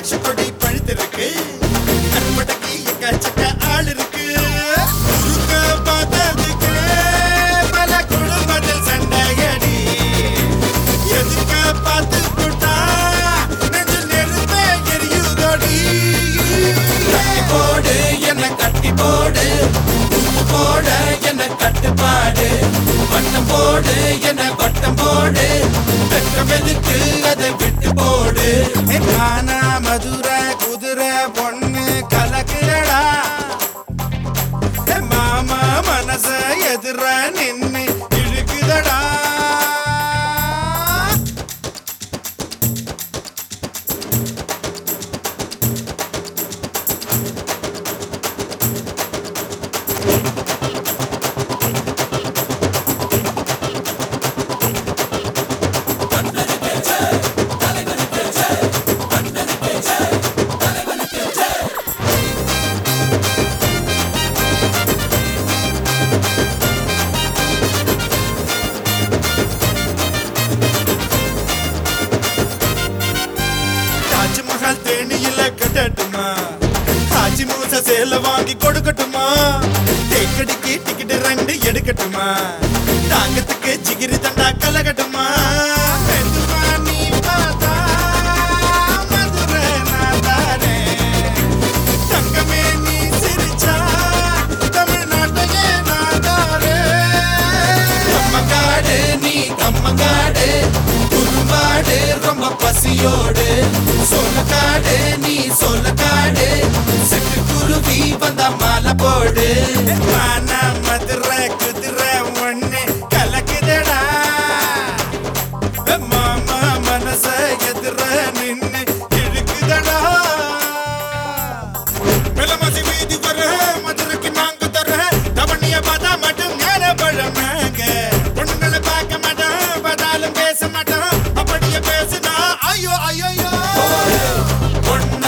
திராட்சை கொடி பழுத்திருக்கு. கண்படக்கி எக்கச்சக்க ஆள் இருக்கு. என்ன கட்டி போடு. உப்பு போட என்ன கட்டுப்பாடு. வட்டம் போடு என்ன வட்டம் போடு. வெட்கம் எதுக்கு அதை விட்டு போடு. கானா மதுரை. கொடுக்கட்டுமா? தேக்கடிக்கு டிக்கெட் ரெண்டு எடுக்கட்டுமா? தாங்கத்துக்கு ஜிகிரி தண்டா கலகட்டுமா? ரொம்ப பசியோடு. பார்த்தா காடு கண்ண போடு. பானா மதுர குதிர ஒண்ணு கலக்குதடா. மாமா மனச எதிர நின்னு இழுக்குதடா. விலமதி வீதி வர மதுரைக்கு நாங்க தர தவணிய பார்த்தா மட்டும் நேர பழமாங்க பொண்ணுங்களை பார்க்க மாட்டோம் பார்த்தாலும் பேச மாட்டோம் அப்படியே பேசுனா ஐயோ ஐயோ. பொண்ணு